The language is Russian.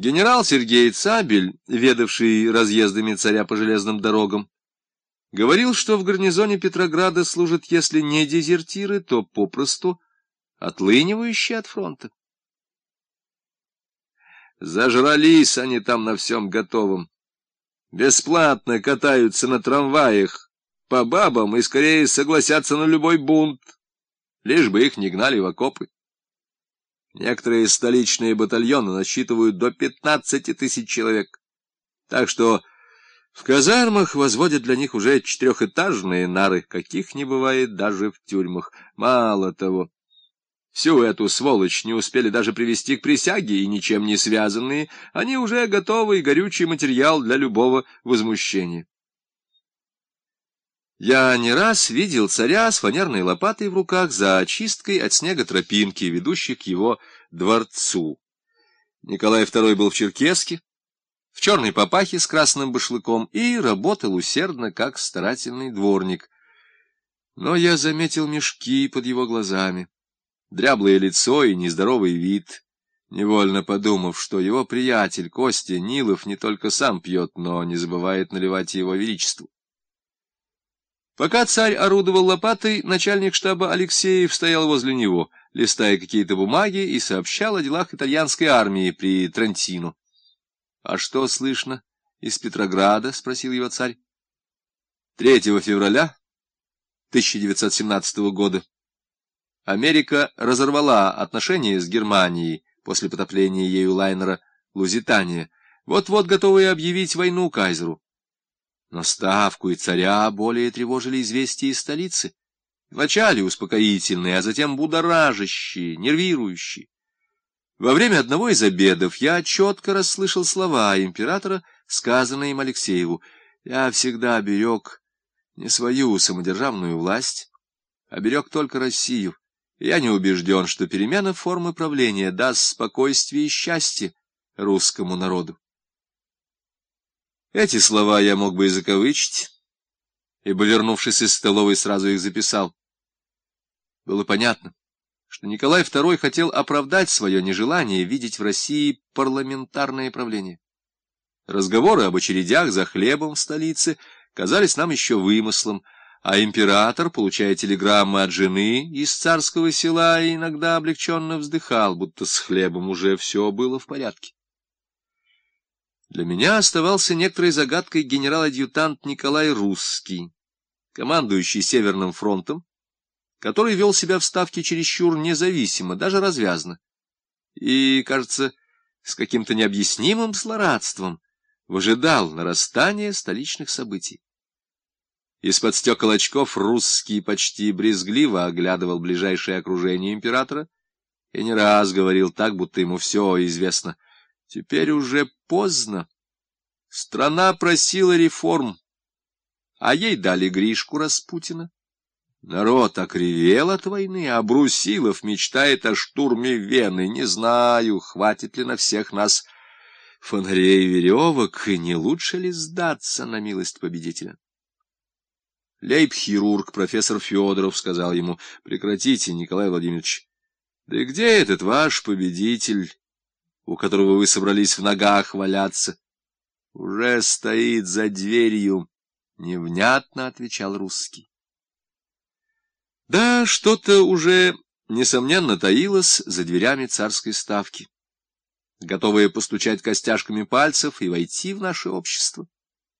Генерал Сергей Цабель, ведавший разъездами царя по железным дорогам, говорил, что в гарнизоне Петрограда служат, если не дезертиры, то попросту отлынивающие от фронта. Зажрались они там на всем готовом. Бесплатно катаются на трамваях по бабам и скорее согласятся на любой бунт, лишь бы их не гнали в окопы. Некоторые столичные батальоны насчитывают до 15 тысяч человек. Так что в казармах возводят для них уже четырехэтажные нары, каких не бывает даже в тюрьмах. Мало того, всю эту сволочь не успели даже привести к присяге, и ничем не связанные, они уже готовый горючий материал для любого возмущения. Я не раз видел царя с фанерной лопатой в руках за очисткой от снега тропинки, ведущей к его дворцу. Николай II был в Черкеске, в черной папахе с красным башлыком и работал усердно, как старательный дворник. Но я заметил мешки под его глазами, дряблое лицо и нездоровый вид, невольно подумав, что его приятель Костя Нилов не только сам пьет, но не забывает наливать его величеству. Пока царь орудовал лопатой, начальник штаба Алексеев стоял возле него, листая какие-то бумаги и сообщал о делах итальянской армии при Трентино. — А что слышно из Петрограда? — спросил его царь. 3 февраля 1917 года Америка разорвала отношения с Германией после потопления ею лайнера «Лузитания», вот-вот готовые объявить войну кайзеру. Но ставку и царя более тревожили известия из столицы. Вначале успокоительные, а затем будоражащие, нервирующие. Во время одного из обедов я четко расслышал слова императора, сказанные им Алексееву. Я всегда берег не свою самодержавную власть, а берег только Россию. Я не убежден, что перемена формы правления даст спокойствие и счастье русскому народу. Эти слова я мог бы и закавычить, ибо, вернувшись из столовой, сразу их записал. Было понятно, что Николай II хотел оправдать свое нежелание видеть в России парламентарное правление. Разговоры об очередях за хлебом в столице казались нам еще вымыслом, а император, получая телеграммы от жены из царского села, иногда облегченно вздыхал, будто с хлебом уже все было в порядке. Для меня оставался некоторой загадкой генерал-адъютант Николай Русский, командующий Северным фронтом, который вел себя в Ставке чересчур независимо, даже развязно, и, кажется, с каким-то необъяснимым злорадством выжидал нарастания столичных событий. Из-под стекол очков русский почти брезгливо оглядывал ближайшее окружение императора и не раз говорил так, будто ему все известно — Теперь уже поздно. Страна просила реформ, а ей дали Гришку Распутина. Народ окривел от войны, а Брусилов мечтает о штурме Вены. Не знаю, хватит ли на всех нас фонарей и веревок, и не лучше ли сдаться на милость победителя. Лейб-хирург профессор Федоров сказал ему, «Прекратите, Николай Владимирович. Да где этот ваш победитель?» У которого вы собрались в ногах валяться, уже стоит за дверью, — невнятно отвечал русский. Да, что-то уже, несомненно, таилось за дверями царской ставки, готовые постучать костяшками пальцев и войти в наше общество.